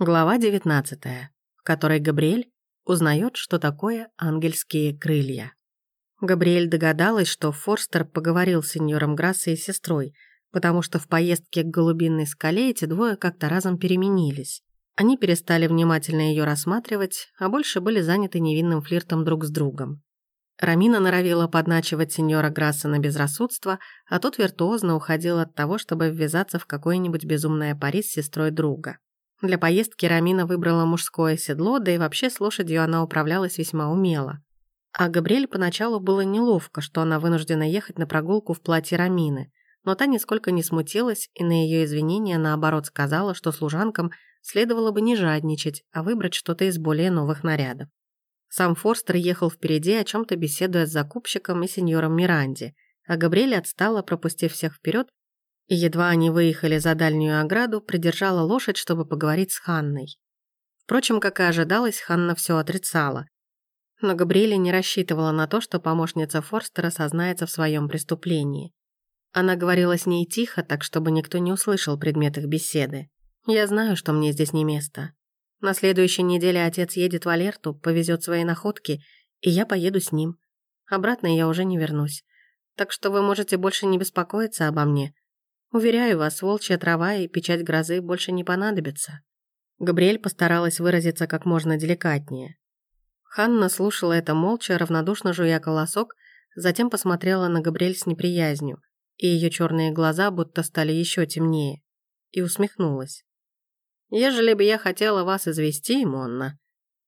Глава 19, в которой Габриэль узнает, что такое ангельские крылья. Габриэль догадалась, что Форстер поговорил с сеньором Грассой и сестрой, потому что в поездке к Голубинной скале эти двое как-то разом переменились. Они перестали внимательно ее рассматривать, а больше были заняты невинным флиртом друг с другом. Рамина норовила подначивать сеньора Грасса на безрассудство, а тот виртуозно уходил от того, чтобы ввязаться в какое-нибудь безумное пари с сестрой друга. Для поездки Рамина выбрала мужское седло, да и вообще с лошадью она управлялась весьма умело. А Габриэль поначалу было неловко, что она вынуждена ехать на прогулку в платье Рамины, но та нисколько не смутилась и на ее извинения наоборот сказала, что служанкам следовало бы не жадничать, а выбрать что-то из более новых нарядов. Сам Форстер ехал впереди, о чем-то беседуя с закупщиком и сеньором Миранди, а Габриэль отстала, пропустив всех вперед и едва они выехали за дальнюю ограду, придержала лошадь, чтобы поговорить с Ханной. Впрочем, как и ожидалось, Ханна все отрицала. Но Габриэля не рассчитывала на то, что помощница Форстера сознается в своем преступлении. Она говорила с ней тихо, так чтобы никто не услышал предмет их беседы. «Я знаю, что мне здесь не место. На следующей неделе отец едет в Алерту, повезет свои находки, и я поеду с ним. Обратно я уже не вернусь. Так что вы можете больше не беспокоиться обо мне. Уверяю вас, волчья трава и печать грозы больше не понадобятся». Габриэль постаралась выразиться как можно деликатнее. Ханна слушала это молча, равнодушно жуя колосок, затем посмотрела на Габриэль с неприязнью, и ее черные глаза будто стали еще темнее, и усмехнулась. «Ежели бы я хотела вас извести, Монна,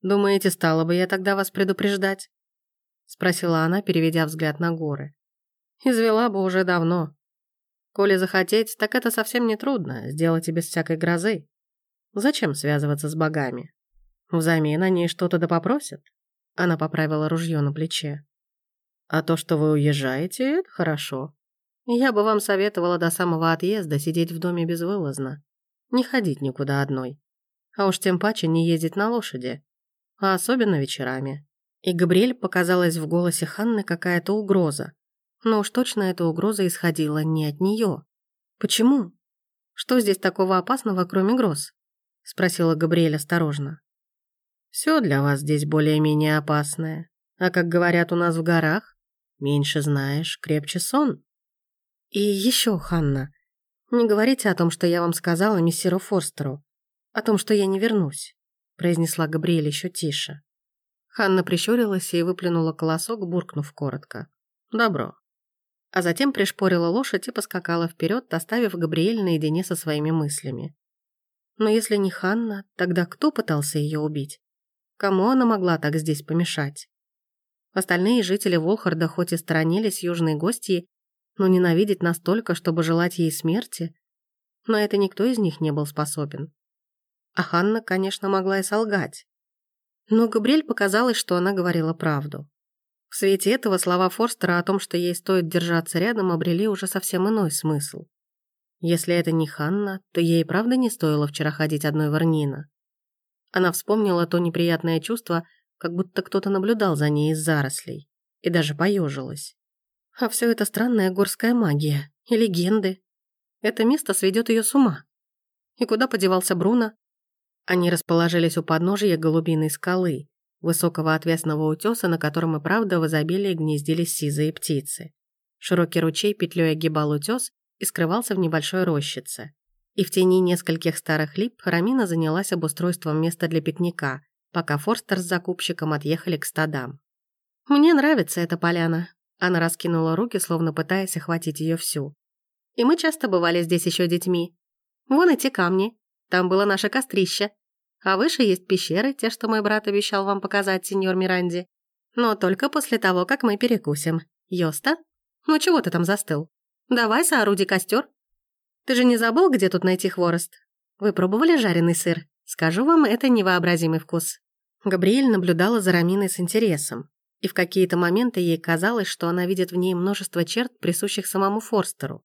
думаете, стала бы я тогда вас предупреждать?» спросила она, переведя взгляд на горы. «Извела бы уже давно, Коли захотеть, так это совсем не трудно, сделать и без всякой грозы. Зачем связываться с богами? Взамен они что-то да попросят. Она поправила ружье на плече. А то, что вы уезжаете, это хорошо. Я бы вам советовала до самого отъезда сидеть в доме безвылазно. Не ходить никуда одной. А уж тем паче не ездить на лошади. А особенно вечерами. И Габриэль показалась в голосе Ханны какая-то угроза. Но уж точно эта угроза исходила не от нее. «Почему? Что здесь такого опасного, кроме гроз?» — спросила Габриэль осторожно. «Все для вас здесь более-менее опасное. А как говорят у нас в горах, меньше знаешь, крепче сон». «И еще, Ханна, не говорите о том, что я вам сказала миссиру Форстеру, о том, что я не вернусь», — произнесла Габриэль еще тише. Ханна прищурилась и выплюнула колосок, буркнув коротко. «Добро а затем пришпорила лошадь и поскакала вперед, оставив Габриэль наедине со своими мыслями. Но если не Ханна, тогда кто пытался ее убить? Кому она могла так здесь помешать? Остальные жители Волхарда хоть и сторонились южной гостьи, но ненавидеть настолько, чтобы желать ей смерти, но это никто из них не был способен. А Ханна, конечно, могла и солгать. Но Габриэль показалось, что она говорила правду. В свете этого слова Форстера о том, что ей стоит держаться рядом, обрели уже совсем иной смысл. Если это не Ханна, то ей правда не стоило вчера ходить одной в Арнина. Она вспомнила то неприятное чувство, как будто кто-то наблюдал за ней из зарослей, и даже поежилась. А все это странная горская магия и легенды. Это место сведет ее с ума. И куда подевался Бруно? Они расположились у подножия голубиной скалы, высокого отвесного утеса, на котором и правда в изобилии гнездились сизые птицы. Широкий ручей петлей огибал утес и скрывался в небольшой рощице. И в тени нескольких старых лип Рамина занялась обустройством места для пикника, пока Форстер с закупщиком отъехали к стадам. «Мне нравится эта поляна», — она раскинула руки, словно пытаясь охватить ее всю. «И мы часто бывали здесь еще детьми. Вон эти камни, там было наше кострище, а выше есть пещеры, те, что мой брат обещал вам показать, сеньор Миранди. Но только после того, как мы перекусим. Йоста? Ну чего ты там застыл? Давай сооруди костер. Ты же не забыл, где тут найти хворост? Вы пробовали жареный сыр? Скажу вам, это невообразимый вкус. Габриэль наблюдала за Раминой с интересом, и в какие-то моменты ей казалось, что она видит в ней множество черт, присущих самому Форстеру.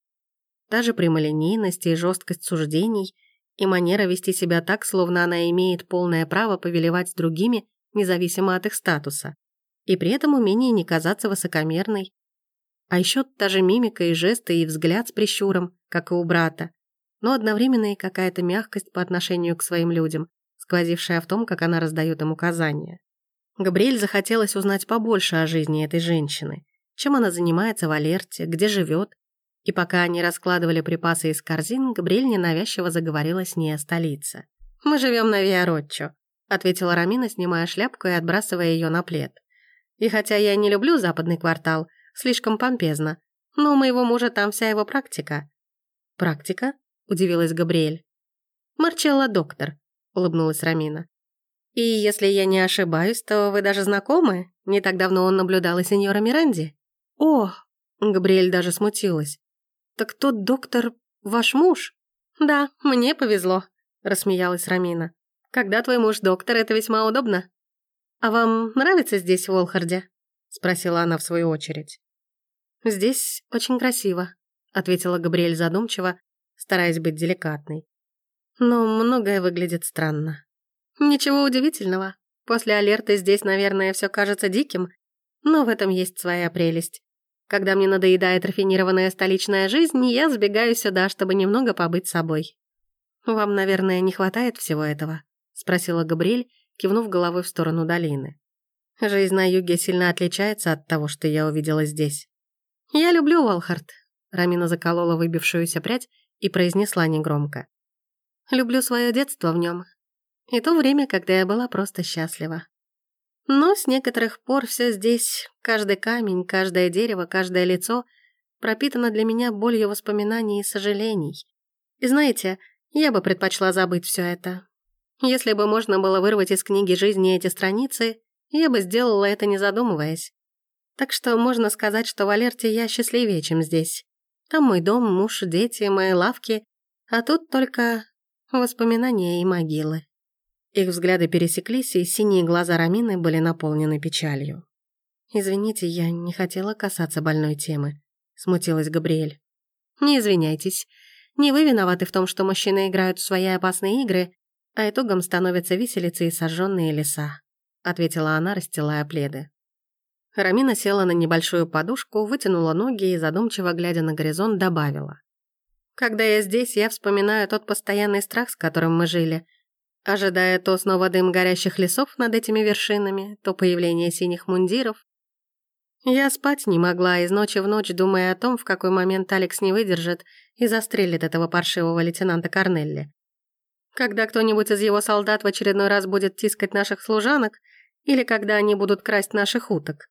Даже прямолинейность и жесткость суждений – и манера вести себя так, словно она имеет полное право повелевать другими, независимо от их статуса, и при этом умение не казаться высокомерной. А еще та же мимика и жесты, и взгляд с прищуром, как и у брата, но одновременно и какая-то мягкость по отношению к своим людям, сквозившая в том, как она раздает им указания. Габриэль захотелось узнать побольше о жизни этой женщины, чем она занимается в Алерте, где живет. И пока они раскладывали припасы из корзин, Габриэль ненавязчиво заговорила с ней о столице. «Мы живем на Виаротчо», — ответила Рамина, снимая шляпку и отбрасывая ее на плед. «И хотя я не люблю западный квартал, слишком помпезно, но у моего мужа там вся его практика». «Практика?» — удивилась Габриэль. «Марчелло доктор», — улыбнулась Рамина. «И если я не ошибаюсь, то вы даже знакомы? Не так давно он наблюдал и сеньора Миранди». «О!» — Габриэль даже смутилась. «Так тот доктор ваш муж?» «Да, мне повезло», — рассмеялась Рамина. «Когда твой муж доктор, это весьма удобно». «А вам нравится здесь, в Волхарде?» — спросила она в свою очередь. «Здесь очень красиво», — ответила Габриэль задумчиво, стараясь быть деликатной. «Но многое выглядит странно». «Ничего удивительного. После алерты здесь, наверное, все кажется диким, но в этом есть своя прелесть. Когда мне надоедает рафинированная столичная жизнь, я сбегаю сюда, чтобы немного побыть собой. «Вам, наверное, не хватает всего этого?» — спросила Габриэль, кивнув головой в сторону долины. «Жизнь на юге сильно отличается от того, что я увидела здесь». «Я люблю Волхард», — Рамина заколола выбившуюся прядь и произнесла негромко. «Люблю свое детство в нем и то время, когда я была просто счастлива. Но с некоторых пор все здесь, каждый камень, каждое дерево, каждое лицо пропитано для меня болью воспоминаний и сожалений. И знаете, я бы предпочла забыть все это. Если бы можно было вырвать из книги жизни эти страницы, я бы сделала это не задумываясь. Так что можно сказать, что в Алерте я счастливее, чем здесь. Там мой дом, муж, дети, мои лавки, а тут только воспоминания и могилы. Их взгляды пересеклись, и синие глаза Рамины были наполнены печалью. «Извините, я не хотела касаться больной темы», — смутилась Габриэль. «Не извиняйтесь. Не вы виноваты в том, что мужчины играют в свои опасные игры, а итогом становятся виселицы и сожженные леса», — ответила она, расстилая пледы. Рамина села на небольшую подушку, вытянула ноги и, задумчиво глядя на горизонт, добавила. «Когда я здесь, я вспоминаю тот постоянный страх, с которым мы жили, ожидая то снова дым горящих лесов над этими вершинами, то появление синих мундиров. Я спать не могла из ночи в ночь, думая о том, в какой момент Алекс не выдержит и застрелит этого паршивого лейтенанта Корнелли. Когда кто-нибудь из его солдат в очередной раз будет тискать наших служанок, или когда они будут красть наших уток.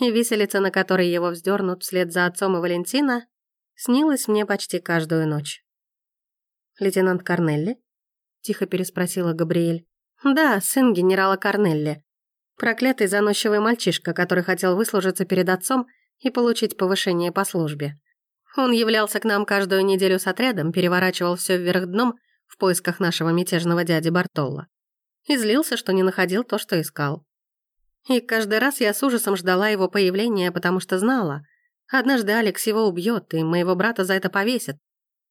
И виселица, на которой его вздернут вслед за отцом и Валентина, снилась мне почти каждую ночь. Лейтенант Корнелли тихо переспросила Габриэль. «Да, сын генерала Корнелли. Проклятый заносчивый мальчишка, который хотел выслужиться перед отцом и получить повышение по службе. Он являлся к нам каждую неделю с отрядом, переворачивал все вверх дном в поисках нашего мятежного дяди Бартолла. И злился, что не находил то, что искал. И каждый раз я с ужасом ждала его появления, потому что знала, однажды Алекс его убьет, и моего брата за это повесят,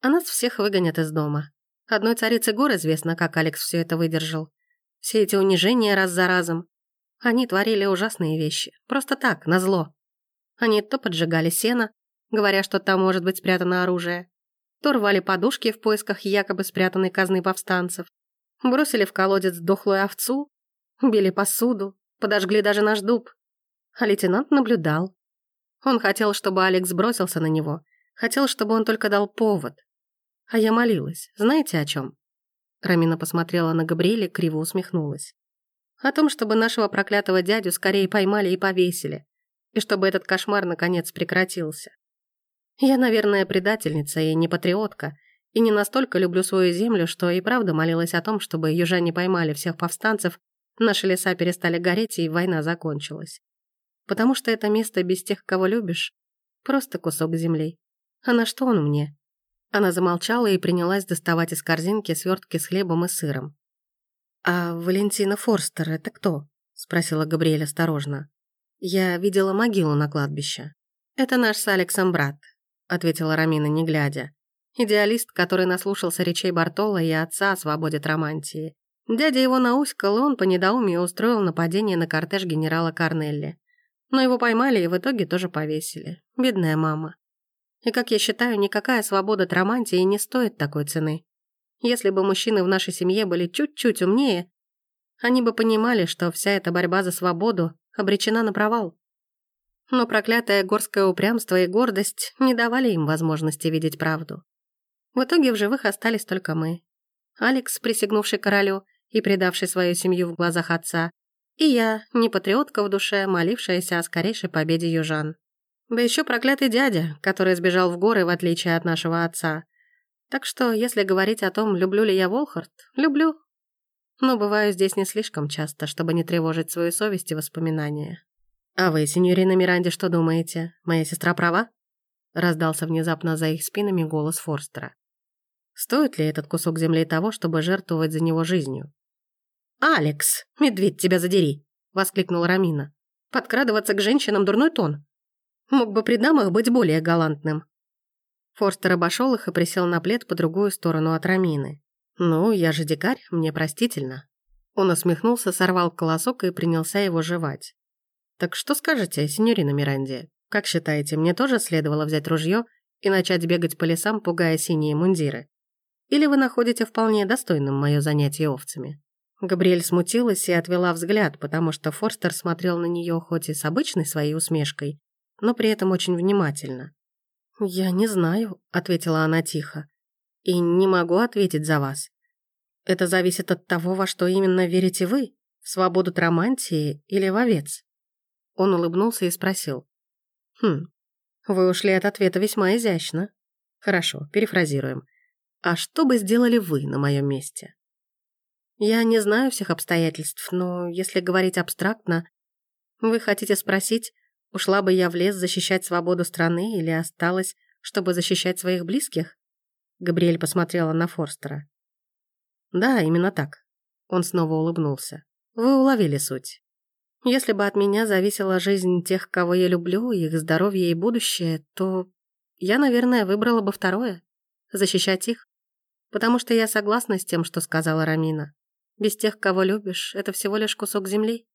а нас всех выгонят из дома. Одной царице гор известно, как Алекс все это выдержал. Все эти унижения раз за разом. Они творили ужасные вещи. Просто так, назло. Они то поджигали сено, говоря, что там может быть спрятано оружие, то рвали подушки в поисках якобы спрятанной казны повстанцев, бросили в колодец дохлую овцу, били посуду, подожгли даже наш дуб. А лейтенант наблюдал. Он хотел, чтобы Алекс бросился на него, хотел, чтобы он только дал повод, а я молилась. Знаете о чем? Рамина посмотрела на Габриэля, криво усмехнулась. О том, чтобы нашего проклятого дядю скорее поймали и повесили. И чтобы этот кошмар наконец прекратился. Я, наверное, предательница и не патриотка, и не настолько люблю свою землю, что и правда молилась о том, чтобы южане поймали всех повстанцев, наши леса перестали гореть и война закончилась. Потому что это место без тех, кого любишь, просто кусок земли. А на что он мне? Она замолчала и принялась доставать из корзинки свертки с хлебом и сыром. «А Валентина Форстер — это кто?» — спросила Габриэль осторожно. «Я видела могилу на кладбище». «Это наш с Алексом брат», — ответила Рамина, не глядя. «Идеалист, который наслушался речей Бартола и отца о свободе Тромантии. Дядя его науськал, и он по недоумию устроил нападение на кортеж генерала Корнелли. Но его поймали и в итоге тоже повесили. Бедная мама. И, как я считаю, никакая свобода Тромантии не стоит такой цены. Если бы мужчины в нашей семье были чуть-чуть умнее, они бы понимали, что вся эта борьба за свободу обречена на провал. Но проклятое горское упрямство и гордость не давали им возможности видеть правду. В итоге в живых остались только мы. Алекс, присягнувший королю и предавший свою семью в глазах отца, и я, не патриотка в душе, молившаяся о скорейшей победе южан. Да еще проклятый дядя, который сбежал в горы, в отличие от нашего отца. Так что, если говорить о том, люблю ли я Волхард, люблю. Но бываю здесь не слишком часто, чтобы не тревожить свою совесть и воспоминания. «А вы, сеньорина Миранди, что думаете? Моя сестра права?» Раздался внезапно за их спинами голос Форстера. «Стоит ли этот кусок земли того, чтобы жертвовать за него жизнью?» «Алекс, медведь тебя задери!» — воскликнула Рамина. «Подкрадываться к женщинам дурной тон. Мог бы при дамах быть более галантным». Форстер обошел их и присел на плед по другую сторону от Рамины. «Ну, я же дикарь, мне простительно». Он усмехнулся, сорвал колосок и принялся его жевать. «Так что скажете, сеньорина Миранди? Как считаете, мне тоже следовало взять ружье и начать бегать по лесам, пугая синие мундиры? Или вы находите вполне достойным мое занятие овцами?» Габриэль смутилась и отвела взгляд, потому что Форстер смотрел на нее хоть и с обычной своей усмешкой, но при этом очень внимательно. «Я не знаю», — ответила она тихо, — «и не могу ответить за вас. Это зависит от того, во что именно верите вы, в свободу Трамантии или в овец». Он улыбнулся и спросил. «Хм, вы ушли от ответа весьма изящно. Хорошо, перефразируем. А что бы сделали вы на моем месте?» Я не знаю всех обстоятельств, но если говорить абстрактно, вы хотите спросить, ушла бы я в лес защищать свободу страны или осталась, чтобы защищать своих близких? Габриэль посмотрела на Форстера. Да, именно так. Он снова улыбнулся. Вы уловили суть. Если бы от меня зависела жизнь тех, кого я люблю, их здоровье и будущее, то я, наверное, выбрала бы второе — защищать их. Потому что я согласна с тем, что сказала Рамина. Без тех, кого любишь, это всего лишь кусок земли».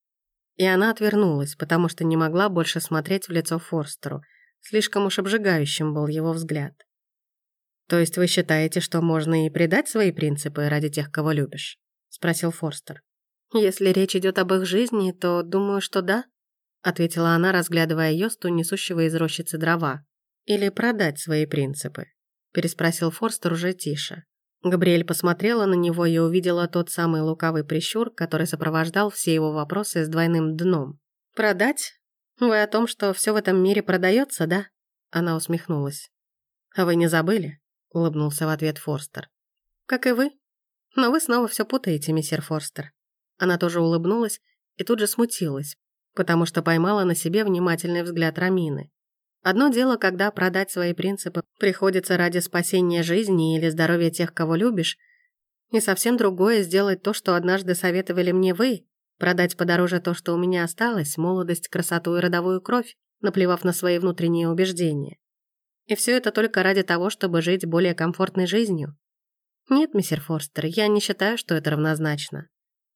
И она отвернулась, потому что не могла больше смотреть в лицо Форстеру. Слишком уж обжигающим был его взгляд. «То есть вы считаете, что можно и предать свои принципы ради тех, кого любишь?» — спросил Форстер. «Если речь идет об их жизни, то думаю, что да», — ответила она, разглядывая Йосту, несущего из рощицы дрова. «Или продать свои принципы?» — переспросил Форстер уже тише. Габриэль посмотрела на него и увидела тот самый лукавый прищур, который сопровождал все его вопросы с двойным дном. «Продать? Вы о том, что все в этом мире продается, да?» Она усмехнулась. «А вы не забыли?» — улыбнулся в ответ Форстер. «Как и вы. Но вы снова все путаете, мистер Форстер». Она тоже улыбнулась и тут же смутилась, потому что поймала на себе внимательный взгляд Рамины. Одно дело, когда продать свои принципы приходится ради спасения жизни или здоровья тех, кого любишь, и совсем другое сделать то, что однажды советовали мне вы, продать подороже то, что у меня осталось, молодость, красоту и родовую кровь, наплевав на свои внутренние убеждения. И все это только ради того, чтобы жить более комфортной жизнью. Нет, мистер Форстер, я не считаю, что это равнозначно.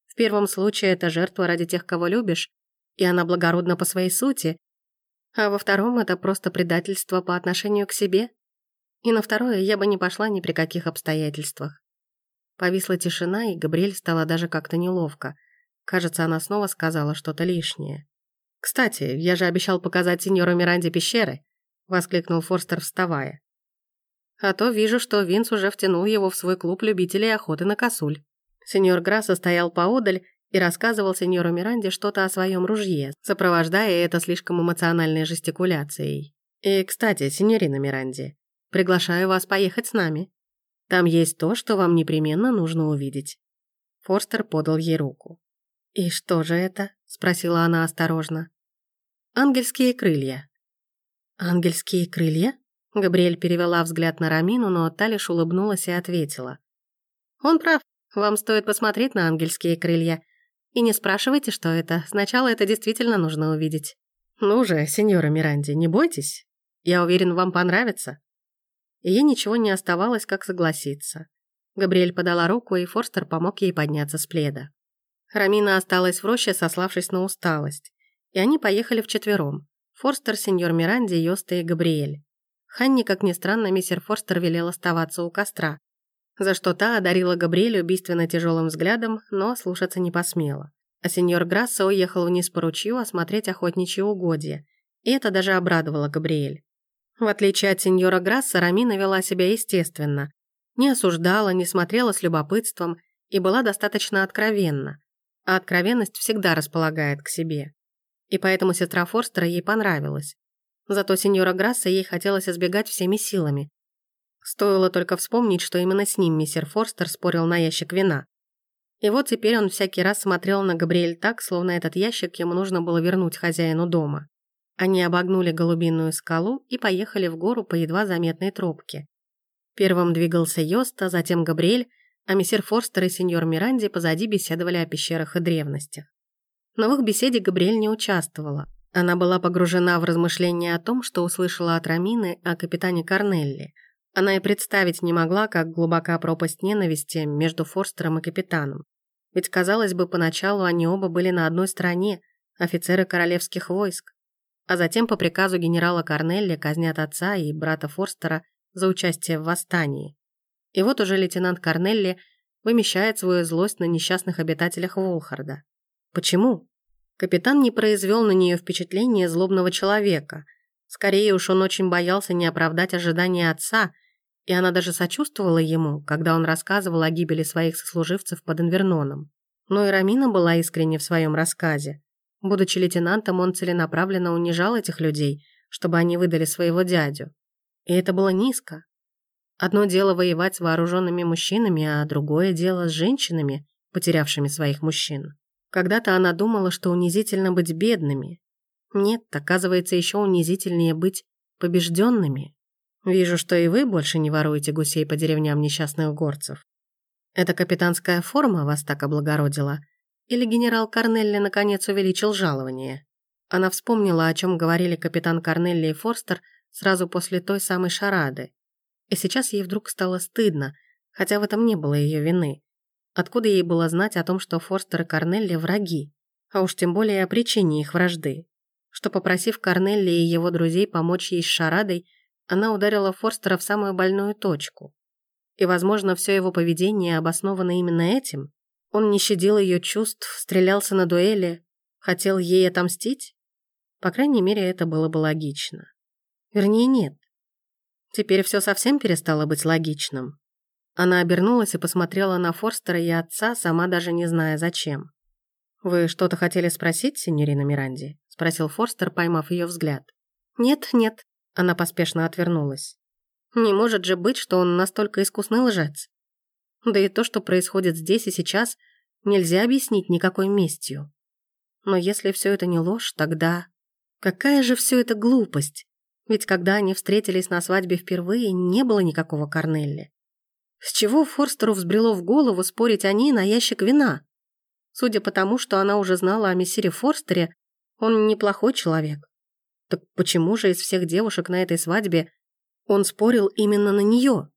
В первом случае это жертва ради тех, кого любишь, и она благородна по своей сути, а во втором это просто предательство по отношению к себе. И на второе я бы не пошла ни при каких обстоятельствах. Повисла тишина, и Габриэль стала даже как-то неловко. Кажется, она снова сказала что-то лишнее. «Кстати, я же обещал показать сеньору Миранде пещеры», — воскликнул Форстер, вставая. «А то вижу, что Винс уже втянул его в свой клуб любителей охоты на косуль». Сеньор Грасса стоял поодаль и рассказывал сеньору Миранде что-то о своем ружье, сопровождая это слишком эмоциональной жестикуляцией. «И, кстати, сеньорина Миранди, приглашаю вас поехать с нами. Там есть то, что вам непременно нужно увидеть». Форстер подал ей руку. «И что же это?» — спросила она осторожно. «Ангельские крылья». «Ангельские крылья?» Габриэль перевела взгляд на Рамину, но та лишь улыбнулась и ответила. «Он прав. Вам стоит посмотреть на ангельские крылья. И не спрашивайте, что это. Сначала это действительно нужно увидеть. Ну же, сеньора Миранди, не бойтесь. Я уверен, вам понравится. И ей ничего не оставалось, как согласиться. Габриэль подала руку, и Форстер помог ей подняться с пледа. Рамина осталась в роще, сославшись на усталость. И они поехали вчетвером. Форстер, сеньор Миранди, Йоста и Габриэль. Ханни, как ни странно, мистер Форстер велел оставаться у костра. За что та одарила Габриэль убийственно тяжелым взглядом, но слушаться не посмела. А сеньор Грасса уехал вниз по ручью осмотреть охотничьи угодья, и это даже обрадовало Габриэль. В отличие от сеньора Грасса, Рамина вела себя естественно, не осуждала, не смотрела с любопытством и была достаточно откровенна, а откровенность всегда располагает к себе. И поэтому сестра Форстера ей понравилась. Зато сеньора Грасса ей хотелось избегать всеми силами. Стоило только вспомнить, что именно с ним мистер Форстер спорил на ящик вина. И вот теперь он всякий раз смотрел на Габриэль так, словно этот ящик ему нужно было вернуть хозяину дома. Они обогнули голубиную скалу и поехали в гору по едва заметной тропке. Первым двигался Йоста, затем Габриэль, а мессир Форстер и сеньор Миранди позади беседовали о пещерах и древностях. Но в их беседе Габриэль не участвовала. Она была погружена в размышления о том, что услышала от Рамины о капитане Корнелли. Она и представить не могла, как глубока пропасть ненависти между Форстером и капитаном. Ведь, казалось бы, поначалу они оба были на одной стороне, офицеры королевских войск. А затем по приказу генерала Корнелли казнят отца и брата Форстера за участие в восстании. И вот уже лейтенант Корнелли вымещает свою злость на несчастных обитателях Волхарда. Почему? Капитан не произвел на нее впечатление злобного человека. Скорее уж он очень боялся не оправдать ожидания отца, и она даже сочувствовала ему, когда он рассказывал о гибели своих сослуживцев под Инверноном. Но и Рамина была искренне в своем рассказе. Будучи лейтенантом, он целенаправленно унижал этих людей, чтобы они выдали своего дядю. И это было низко. Одно дело воевать с вооруженными мужчинами, а другое дело с женщинами, потерявшими своих мужчин. Когда-то она думала, что унизительно быть бедными. Нет, оказывается, еще унизительнее быть побежденными. Вижу, что и вы больше не воруете гусей по деревням несчастных горцев. Это капитанская форма вас так облагородила? Или генерал Корнелли наконец увеличил жалование? Она вспомнила, о чем говорили капитан Корнелли и Форстер сразу после той самой шарады. И сейчас ей вдруг стало стыдно, хотя в этом не было ее вины. Откуда ей было знать о том, что Форстер и Корнелли враги, а уж тем более о причине их вражды? Что, попросив Корнелли и его друзей помочь ей с шарадой, она ударила Форстера в самую больную точку. И, возможно, все его поведение обосновано именно этим. Он не щадил ее чувств, стрелялся на дуэли, хотел ей отомстить? По крайней мере, это было бы логично. Вернее, нет. Теперь все совсем перестало быть логичным. Она обернулась и посмотрела на Форстера и отца, сама даже не зная зачем. «Вы что-то хотели спросить, сеньорина Миранди?» — спросил Форстер, поймав ее взгляд. «Нет, нет», она поспешно отвернулась. Не может же быть, что он настолько искусный лжец. Да и то, что происходит здесь и сейчас, нельзя объяснить никакой местью. Но если все это не ложь, тогда... Какая же все это глупость? Ведь когда они встретились на свадьбе впервые, не было никакого Корнелли. С чего Форстеру взбрело в голову спорить о ней на ящик вина? Судя по тому, что она уже знала о мессире Форстере, он неплохой человек. Так почему же из всех девушек на этой свадьбе он спорил именно на нее?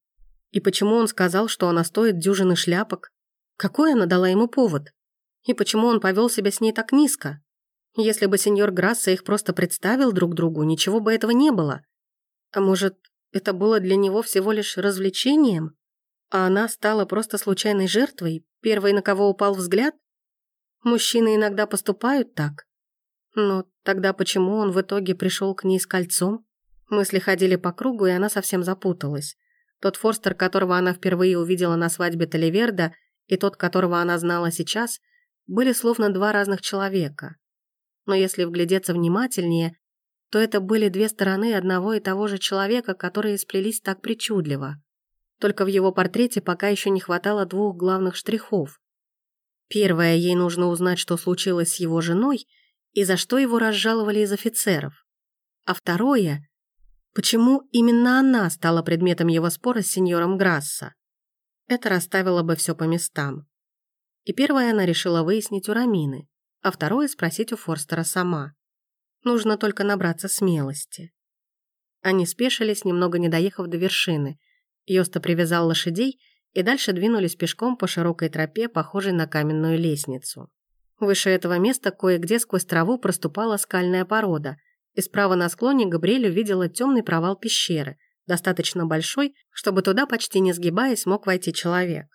И почему он сказал, что она стоит дюжины шляпок? Какой она дала ему повод? И почему он повел себя с ней так низко? Если бы сеньор Грасса их просто представил друг другу, ничего бы этого не было. А может, это было для него всего лишь развлечением? А она стала просто случайной жертвой, первой, на кого упал взгляд? Мужчины иногда поступают так. Но тогда почему он в итоге пришел к ней с кольцом? Мысли ходили по кругу, и она совсем запуталась. Тот Форстер, которого она впервые увидела на свадьбе Таливерда, и тот, которого она знала сейчас, были словно два разных человека. Но если вглядеться внимательнее, то это были две стороны одного и того же человека, которые сплелись так причудливо. Только в его портрете пока еще не хватало двух главных штрихов. Первое, ей нужно узнать, что случилось с его женой – и за что его разжаловали из офицеров. А второе, почему именно она стала предметом его спора с сеньором Грасса. Это расставило бы все по местам. И первое она решила выяснить у Рамины, а второе спросить у Форстера сама. Нужно только набраться смелости. Они спешились, немного не доехав до вершины. Йоста привязал лошадей и дальше двинулись пешком по широкой тропе, похожей на каменную лестницу. Выше этого места кое-где сквозь траву проступала скальная порода, и справа на склоне Габриэль увидела темный провал пещеры, достаточно большой, чтобы туда, почти не сгибаясь, мог войти человек.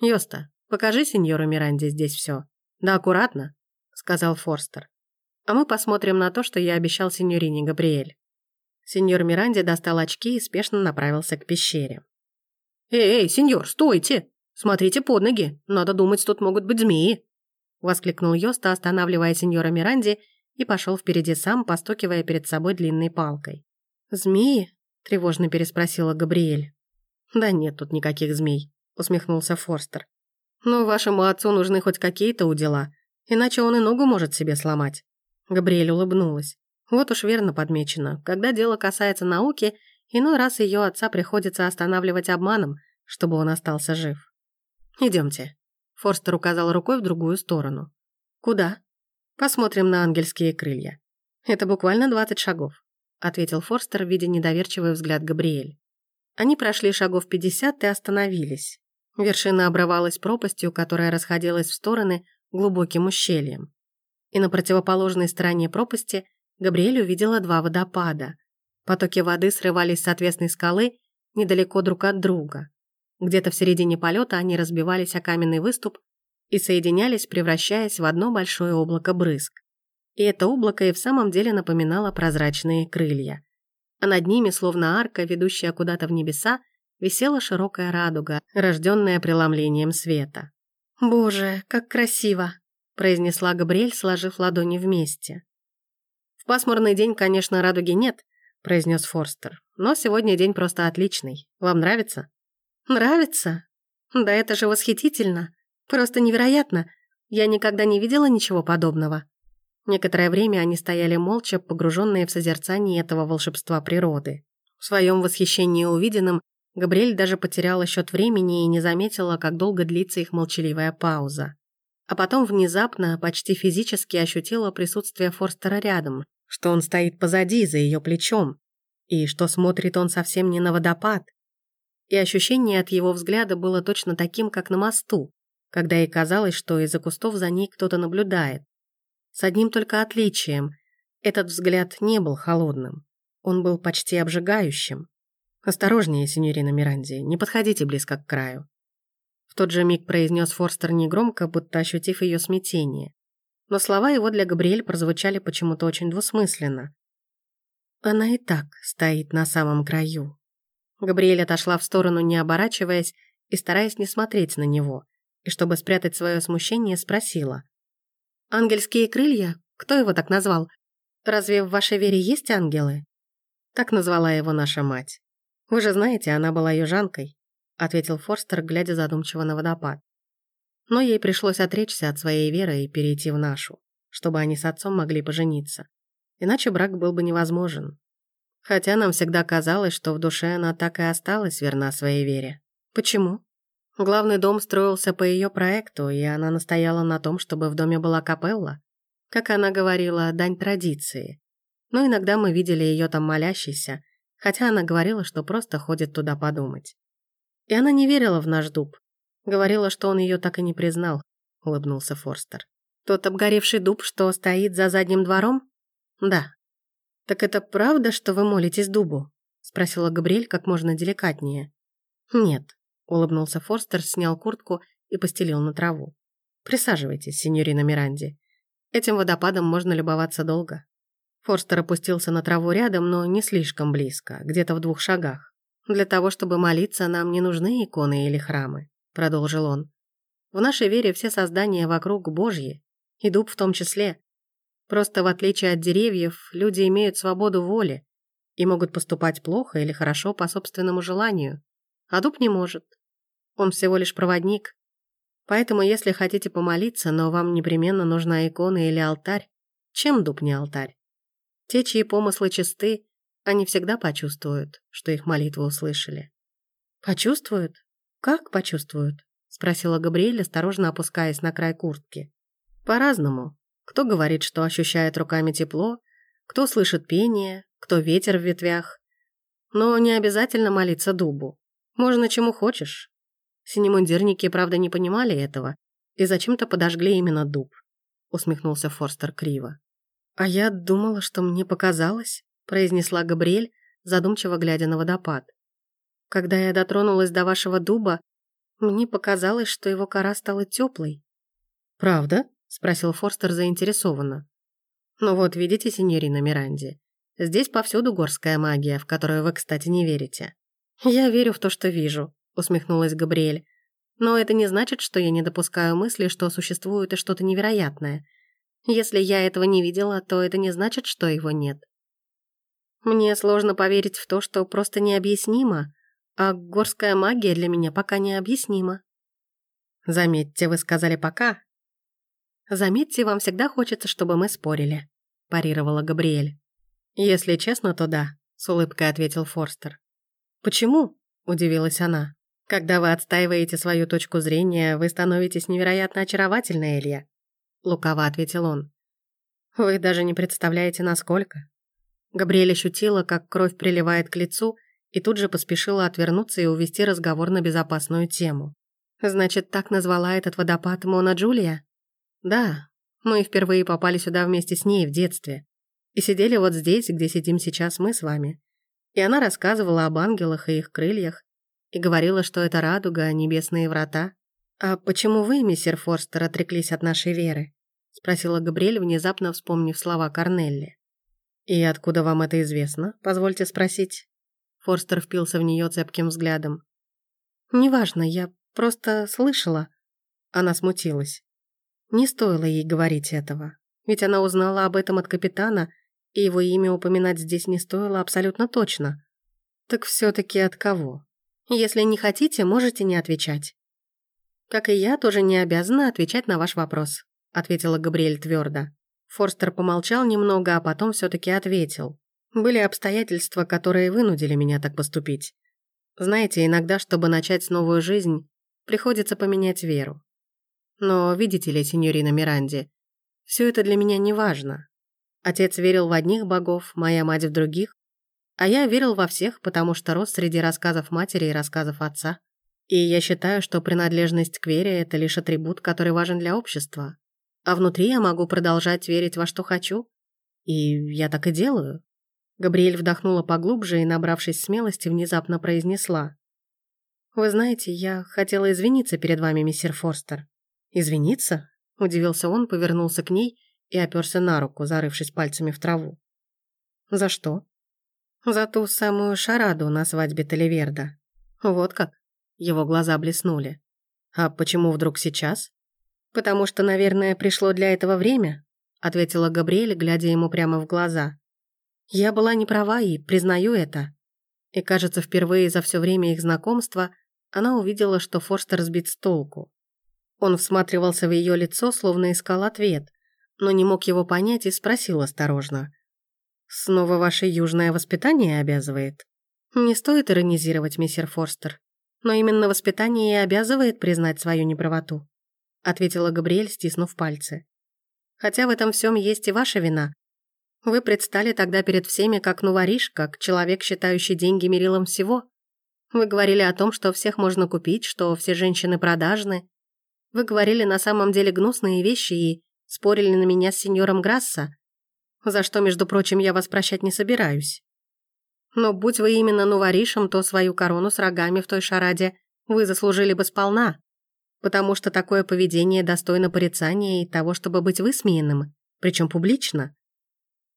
«Йоста, покажи сеньору Миранде здесь все. Да аккуратно», — сказал Форстер. «А мы посмотрим на то, что я обещал сеньорине Габриэль». Сеньор Миранде достал очки и спешно направился к пещере. «Эй, эй, сеньор, стойте! Смотрите под ноги! Надо думать, тут могут быть змеи!» Воскликнул Йоста, останавливая сеньора Миранди, и пошел впереди сам, постукивая перед собой длинной палкой. «Змеи?» – тревожно переспросила Габриэль. «Да нет тут никаких змей», – усмехнулся Форстер. «Но вашему отцу нужны хоть какие-то удила, иначе он и ногу может себе сломать». Габриэль улыбнулась. Вот уж верно подмечено. Когда дело касается науки, иной раз ее отца приходится останавливать обманом, чтобы он остался жив. Идемте. Форстер указал рукой в другую сторону. «Куда?» «Посмотрим на ангельские крылья. Это буквально двадцать шагов», ответил Форстер, видя недоверчивый взгляд Габриэль. Они прошли шагов пятьдесят и остановились. Вершина обрывалась пропастью, которая расходилась в стороны глубоким ущельем. И на противоположной стороне пропасти Габриэль увидела два водопада. Потоки воды срывались с отвесной скалы недалеко друг от друга. Где-то в середине полета они разбивались о каменный выступ и соединялись, превращаясь в одно большое облако брызг. И это облако и в самом деле напоминало прозрачные крылья. А над ними, словно арка, ведущая куда-то в небеса, висела широкая радуга, рожденная преломлением света. «Боже, как красиво!» – произнесла Габриэль, сложив ладони вместе. «В пасмурный день, конечно, радуги нет», – произнес Форстер. «Но сегодня день просто отличный. Вам нравится?» «Нравится? Да это же восхитительно! Просто невероятно! Я никогда не видела ничего подобного». Некоторое время они стояли молча, погруженные в созерцание этого волшебства природы. В своем восхищении увиденным Габриэль даже потеряла счет времени и не заметила, как долго длится их молчаливая пауза. А потом внезапно, почти физически ощутила присутствие Форстера рядом, что он стоит позади, за ее плечом, и что смотрит он совсем не на водопад, и ощущение от его взгляда было точно таким, как на мосту, когда ей казалось, что из-за кустов за ней кто-то наблюдает. С одним только отличием. Этот взгляд не был холодным. Он был почти обжигающим. «Осторожнее, синьорина Миранди, не подходите близко к краю». В тот же миг произнес Форстер негромко, будто ощутив ее смятение. Но слова его для Габриэль прозвучали почему-то очень двусмысленно. «Она и так стоит на самом краю», Габриэль отошла в сторону, не оборачиваясь и стараясь не смотреть на него, и чтобы спрятать свое смущение, спросила. «Ангельские крылья? Кто его так назвал? Разве в вашей вере есть ангелы?» Так назвала его наша мать. «Вы же знаете, она была южанкой», ответил Форстер, глядя задумчиво на водопад. Но ей пришлось отречься от своей веры и перейти в нашу, чтобы они с отцом могли пожениться. Иначе брак был бы невозможен. Хотя нам всегда казалось, что в душе она так и осталась верна своей вере. Почему? Главный дом строился по ее проекту, и она настояла на том, чтобы в доме была капелла. Как она говорила, дань традиции. Но иногда мы видели ее там молящейся, хотя она говорила, что просто ходит туда подумать. И она не верила в наш дуб. Говорила, что он ее так и не признал, улыбнулся Форстер. Тот обгоревший дуб, что стоит за задним двором? Да, «Так это правда, что вы молитесь дубу?» — спросила Габриэль как можно деликатнее. «Нет», — улыбнулся Форстер, снял куртку и постелил на траву. «Присаживайтесь, сеньорина Миранди. Этим водопадом можно любоваться долго». Форстер опустился на траву рядом, но не слишком близко, где-то в двух шагах. «Для того, чтобы молиться, нам не нужны иконы или храмы», — продолжил он. «В нашей вере все создания вокруг Божьи, и дуб в том числе. Просто в отличие от деревьев, люди имеют свободу воли и могут поступать плохо или хорошо по собственному желанию, а дуб не может. Он всего лишь проводник. Поэтому, если хотите помолиться, но вам непременно нужна икона или алтарь, чем дуб не алтарь? Те, чьи помыслы чисты, они всегда почувствуют, что их молитву услышали. «Почувствуют? Как почувствуют?» — спросила Габриэль, осторожно опускаясь на край куртки. «По-разному. Кто говорит, что ощущает руками тепло, кто слышит пение, кто ветер в ветвях. Но не обязательно молиться дубу. Можно чему хочешь. Синемундирники, правда, не понимали этого и зачем-то подожгли именно дуб. Усмехнулся Форстер криво. «А я думала, что мне показалось», произнесла Габриэль, задумчиво глядя на водопад. «Когда я дотронулась до вашего дуба, мне показалось, что его кора стала теплой». «Правда?» — спросил Форстер заинтересованно. «Ну вот, видите, синьорина Миранди, здесь повсюду горская магия, в которую вы, кстати, не верите». «Я верю в то, что вижу», — усмехнулась Габриэль. «Но это не значит, что я не допускаю мысли, что существует и что-то невероятное. Если я этого не видела, то это не значит, что его нет. Мне сложно поверить в то, что просто необъяснимо, а горская магия для меня пока необъяснима. Заметьте, вы сказали «пока». Заметьте, вам всегда хочется, чтобы мы спорили, парировала Габриэль. Если честно, то да, с улыбкой ответил Форстер. Почему? удивилась она. Когда вы отстаиваете свою точку зрения, вы становитесь невероятно очаровательной, Элья. Лукаво ответил он. Вы даже не представляете, насколько. Габриэль ощутила, как кровь приливает к лицу, и тут же поспешила отвернуться и увести разговор на безопасную тему. «Значит, так назвала этот водопад Мона Джулия?» «Да, мы впервые попали сюда вместе с ней в детстве. И сидели вот здесь, где сидим сейчас мы с вами. И она рассказывала об ангелах и их крыльях, и говорила, что это радуга, небесные врата. А почему вы, мистер Форстер, отреклись от нашей веры?» — спросила Габриэль, внезапно вспомнив слова Корнелли. «И откуда вам это известно, позвольте спросить?» Форстер впился в нее цепким взглядом. «Неважно, я просто слышала». Она смутилась. Не стоило ей говорить этого, ведь она узнала об этом от капитана, и его имя упоминать здесь не стоило абсолютно точно. Так все-таки от кого? Если не хотите, можете не отвечать. Как и я, тоже не обязана отвечать на ваш вопрос, ответила Габриэль твердо. Форстер помолчал немного, а потом все-таки ответил. Были обстоятельства, которые вынудили меня так поступить. Знаете, иногда, чтобы начать новую жизнь, приходится поменять веру. Но, видите ли, сеньорина Миранди, все это для меня не важно. Отец верил в одних богов, моя мать в других, а я верил во всех, потому что рос среди рассказов матери и рассказов отца. И я считаю, что принадлежность к вере – это лишь атрибут, который важен для общества. А внутри я могу продолжать верить во что хочу. И я так и делаю. Габриэль вдохнула поглубже и, набравшись смелости, внезапно произнесла. «Вы знаете, я хотела извиниться перед вами, мистер Форстер». «Извиниться?» – удивился он, повернулся к ней и оперся на руку, зарывшись пальцами в траву. «За что?» «За ту самую шараду на свадьбе Таливерда». «Вот как?» Его глаза блеснули. «А почему вдруг сейчас?» «Потому что, наверное, пришло для этого время», ответила Габриэль, глядя ему прямо в глаза. «Я была не права и признаю это». И, кажется, впервые за все время их знакомства она увидела, что Форстер сбит с толку. Он всматривался в ее лицо, словно искал ответ, но не мог его понять и спросил осторожно. «Снова ваше южное воспитание обязывает?» «Не стоит иронизировать, мистер Форстер, но именно воспитание и обязывает признать свою неправоту ответила Габриэль, стиснув пальцы. Хотя в этом всем есть и ваша вина. Вы предстали тогда перед всеми как нувориш, как человек, считающий деньги мерилом всего. Вы говорили о том, что всех можно купить, что все женщины продажны. Вы говорили на самом деле гнусные вещи и спорили на меня с сеньором Грасса, за что, между прочим, я вас прощать не собираюсь. Но будь вы именно нуворишем, то свою корону с рогами в той шараде вы заслужили бы сполна потому что такое поведение достойно порицания и того, чтобы быть высмеянным, причем публично.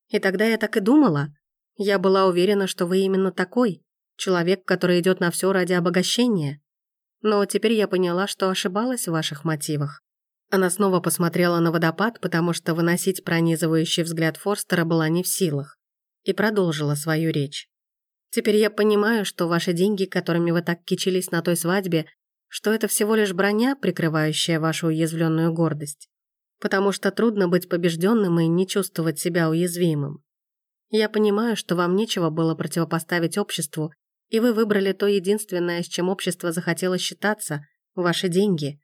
И тогда я так и думала. Я была уверена, что вы именно такой, человек, который идет на все ради обогащения. Но теперь я поняла, что ошибалась в ваших мотивах. Она снова посмотрела на водопад, потому что выносить пронизывающий взгляд Форстера была не в силах, и продолжила свою речь. «Теперь я понимаю, что ваши деньги, которыми вы так кичились на той свадьбе, что это всего лишь броня, прикрывающая вашу уязвленную гордость, потому что трудно быть побежденным и не чувствовать себя уязвимым. Я понимаю, что вам нечего было противопоставить обществу, и вы выбрали то единственное, с чем общество захотело считаться – ваши деньги.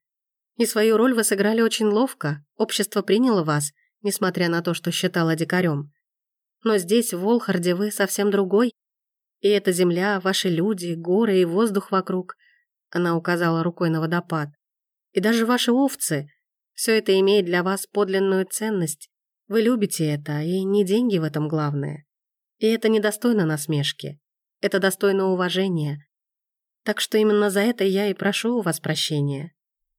И свою роль вы сыграли очень ловко, общество приняло вас, несмотря на то, что считало дикарем. Но здесь, в Волхарде, вы совсем другой, и эта земля, ваши люди, горы и воздух вокруг – она указала рукой на водопад. И даже ваши овцы. Все это имеет для вас подлинную ценность. Вы любите это, и не деньги в этом главное. И это недостойно насмешки. Это достойно уважения. Так что именно за это я и прошу у вас прощения».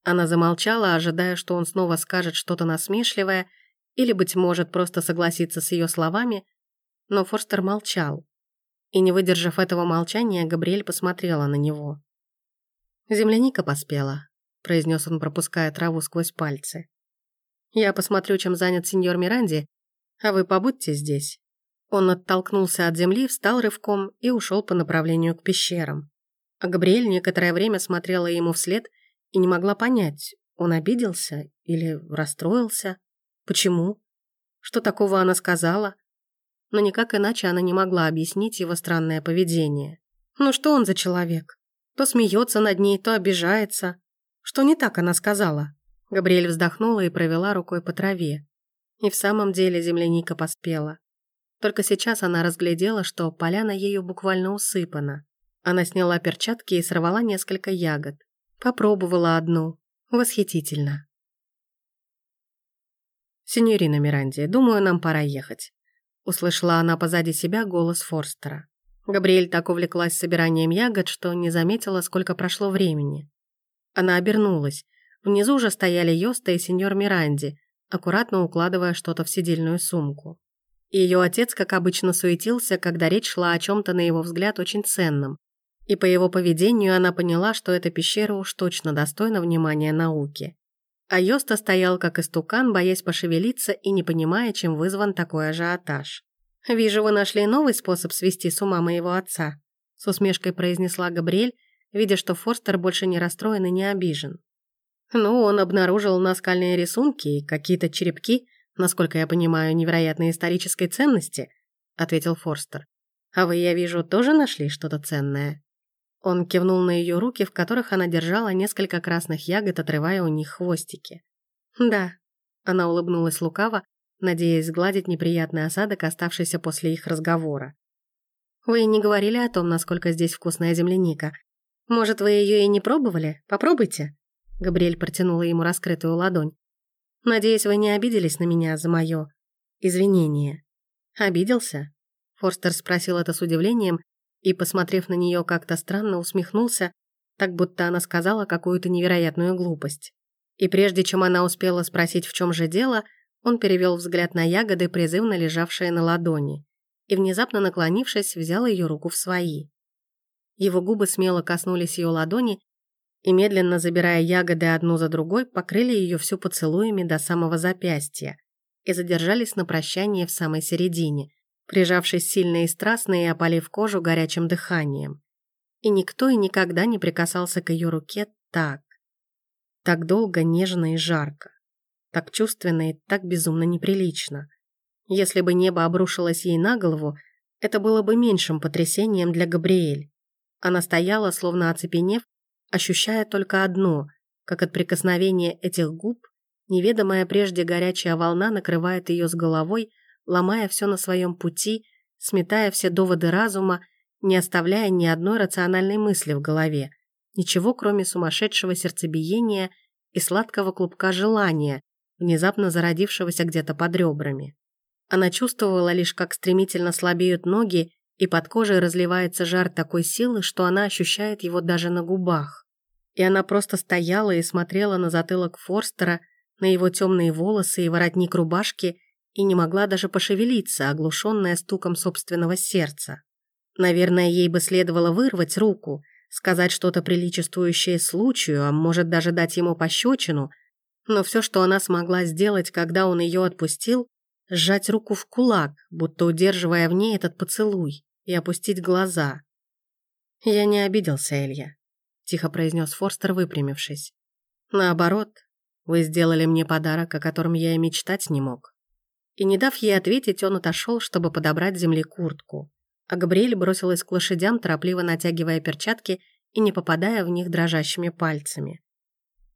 Она замолчала, ожидая, что он снова скажет что-то насмешливое или, быть может, просто согласиться с ее словами, но Форстер молчал. И, не выдержав этого молчания, Габриэль посмотрела на него. «Земляника поспела», — произнес он, пропуская траву сквозь пальцы. «Я посмотрю, чем занят сеньор Миранди, а вы побудьте здесь». Он оттолкнулся от земли, встал рывком и ушел по направлению к пещерам. А Габриэль некоторое время смотрела ему вслед и не могла понять, он обиделся или расстроился. Почему? Что такого она сказала? Но никак иначе она не могла объяснить его странное поведение. Ну что он за человек? То смеется над ней, то обижается. Что не так она сказала? Габриэль вздохнула и провела рукой по траве. И в самом деле земляника поспела. Только сейчас она разглядела, что поляна ею буквально усыпана. Она сняла перчатки и сорвала несколько ягод. Попробовала одну. Восхитительно. «Синьорина Миранди, думаю, нам пора ехать», — услышала она позади себя голос Форстера. Габриэль так увлеклась собиранием ягод, что не заметила, сколько прошло времени. Она обернулась. Внизу уже стояли Йоста и сеньор Миранди, аккуратно укладывая что-то в сидельную сумку. Ее отец, как обычно, суетился, когда речь шла о чем-то, на его взгляд, очень ценном. И по его поведению она поняла, что эта пещера уж точно достойна внимания науки. А Йоста стоял как истукан, боясь пошевелиться и не понимая, чем вызван такой ажиотаж. «Вижу, вы нашли новый способ свести с ума моего отца», с усмешкой произнесла Габриэль, видя, что Форстер больше не расстроен и не обижен. «Ну, он обнаружил наскальные рисунки и какие-то черепки, насколько я понимаю, невероятной исторической ценности», ответил Форстер. «А вы, я вижу, тоже нашли что-то ценное?» Он кивнул на ее руки, в которых она держала несколько красных ягод, отрывая у них хвостики. «Да», — она улыбнулась лукаво, надеясь сгладить неприятный осадок, оставшийся после их разговора. «Вы не говорили о том, насколько здесь вкусная земляника. Может, вы ее и не пробовали? Попробуйте». Габриэль протянула ему раскрытую ладонь. «Надеюсь, вы не обиделись на меня за мое извинение». «Обиделся?» Форстер спросил это с удивлением и, посмотрев на нее как-то странно, усмехнулся, так будто она сказала какую-то невероятную глупость. И прежде чем она успела спросить, в чем же дело, он перевел взгляд на ягоды, призывно лежавшие на ладони, и, внезапно наклонившись, взял ее руку в свои. Его губы смело коснулись ее ладони и, медленно забирая ягоды одну за другой, покрыли ее всю поцелуями до самого запястья и задержались на прощание в самой середине, прижавшись сильно и страстно и опалив кожу горячим дыханием. И никто и никогда не прикасался к ее руке так. Так долго, нежно и жарко так чувственно и так безумно неприлично. Если бы небо обрушилось ей на голову, это было бы меньшим потрясением для Габриэль. Она стояла, словно оцепенев, ощущая только одно, как от прикосновения этих губ неведомая прежде горячая волна накрывает ее с головой, ломая все на своем пути, сметая все доводы разума, не оставляя ни одной рациональной мысли в голове, ничего кроме сумасшедшего сердцебиения и сладкого клубка желания, внезапно зародившегося где-то под ребрами. Она чувствовала лишь, как стремительно слабеют ноги, и под кожей разливается жар такой силы, что она ощущает его даже на губах. И она просто стояла и смотрела на затылок Форстера, на его темные волосы и воротник рубашки, и не могла даже пошевелиться, оглушенная стуком собственного сердца. Наверное, ей бы следовало вырвать руку, сказать что-то приличествующее случаю, а может даже дать ему пощечину – но все, что она смогла сделать, когда он ее отпустил, сжать руку в кулак, будто удерживая в ней этот поцелуй, и опустить глаза. «Я не обиделся, Элья», — тихо произнес Форстер, выпрямившись. «Наоборот, вы сделали мне подарок, о котором я и мечтать не мог». И не дав ей ответить, он отошел, чтобы подобрать земли куртку. А Габриэль бросилась к лошадям, торопливо натягивая перчатки и не попадая в них дрожащими пальцами.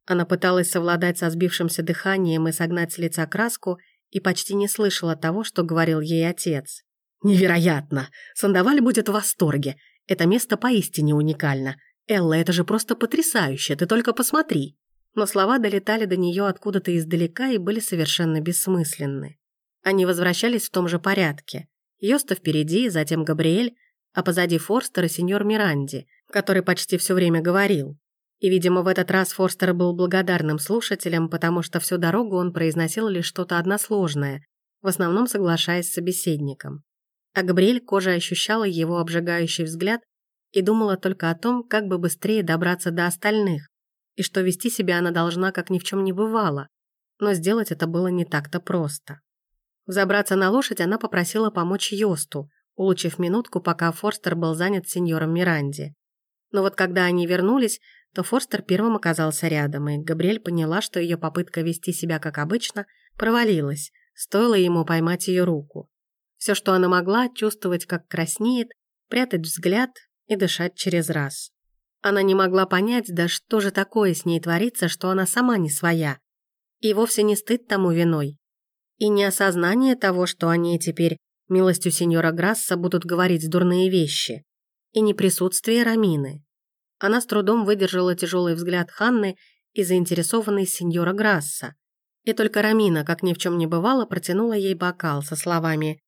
Она пыталась совладать со сбившимся дыханием и согнать с лица краску и почти не слышала того, что говорил ей отец. «Невероятно! Сандаваль будет в восторге. Это место поистине уникально. Элла, это же просто потрясающе, ты только посмотри!» Но слова долетали до нее откуда-то издалека и были совершенно бессмысленны. Они возвращались в том же порядке. Йоста впереди, затем Габриэль, а позади Форстера сеньор Миранди, который почти все время говорил. И, видимо, в этот раз Форстер был благодарным слушателем, потому что всю дорогу он произносил лишь что-то односложное, в основном соглашаясь с собеседником. А Габриэль кожа ощущала его обжигающий взгляд и думала только о том, как бы быстрее добраться до остальных, и что вести себя она должна, как ни в чем не бывало, но сделать это было не так-то просто. Взобраться на лошадь она попросила помочь Йосту, улучив минутку, пока Форстер был занят сеньором Миранди. Но вот когда они вернулись, то Форстер первым оказался рядом, и Габриэль поняла, что ее попытка вести себя как обычно провалилась, стоило ему поймать ее руку. Все, что она могла, чувствовать, как краснеет, прятать взгляд и дышать через раз. Она не могла понять, да что же такое с ней творится, что она сама не своя. И вовсе не стыд тому виной. И не осознание того, что они теперь милостью сеньора Грасса будут говорить дурные вещи. И не присутствие Рамины. Она с трудом выдержала тяжелый взгляд Ханны и заинтересованной сеньора Грасса. И только Рамина, как ни в чем не бывало, протянула ей бокал со словами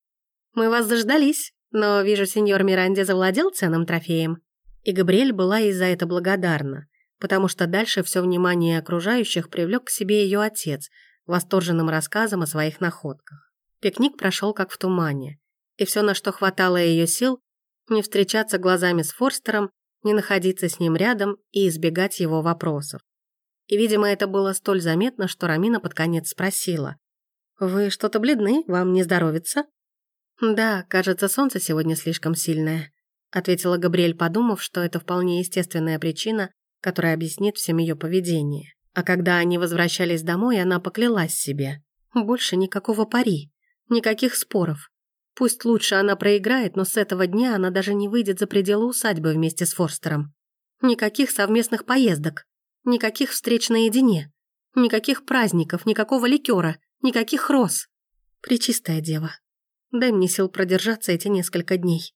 «Мы вас заждались, но вижу, сеньор Миранди завладел ценным трофеем». И Габриэль была ей за это благодарна, потому что дальше все внимание окружающих привлек к себе ее отец восторженным рассказом о своих находках. Пикник прошел как в тумане, и все, на что хватало ее сил, не встречаться глазами с Форстером, не находиться с ним рядом и избегать его вопросов. И, видимо, это было столь заметно, что Рамина под конец спросила. «Вы что-то бледны? Вам не здоровится?» «Да, кажется, солнце сегодня слишком сильное», ответила Габриэль, подумав, что это вполне естественная причина, которая объяснит всем ее поведение. А когда они возвращались домой, она поклялась себе. Больше никакого пари, никаких споров. Пусть лучше она проиграет, но с этого дня она даже не выйдет за пределы усадьбы вместе с Форстером. Никаких совместных поездок, никаких встреч наедине, никаких праздников, никакого ликера, никаких роз. Пречистая дева, дай мне сил продержаться эти несколько дней.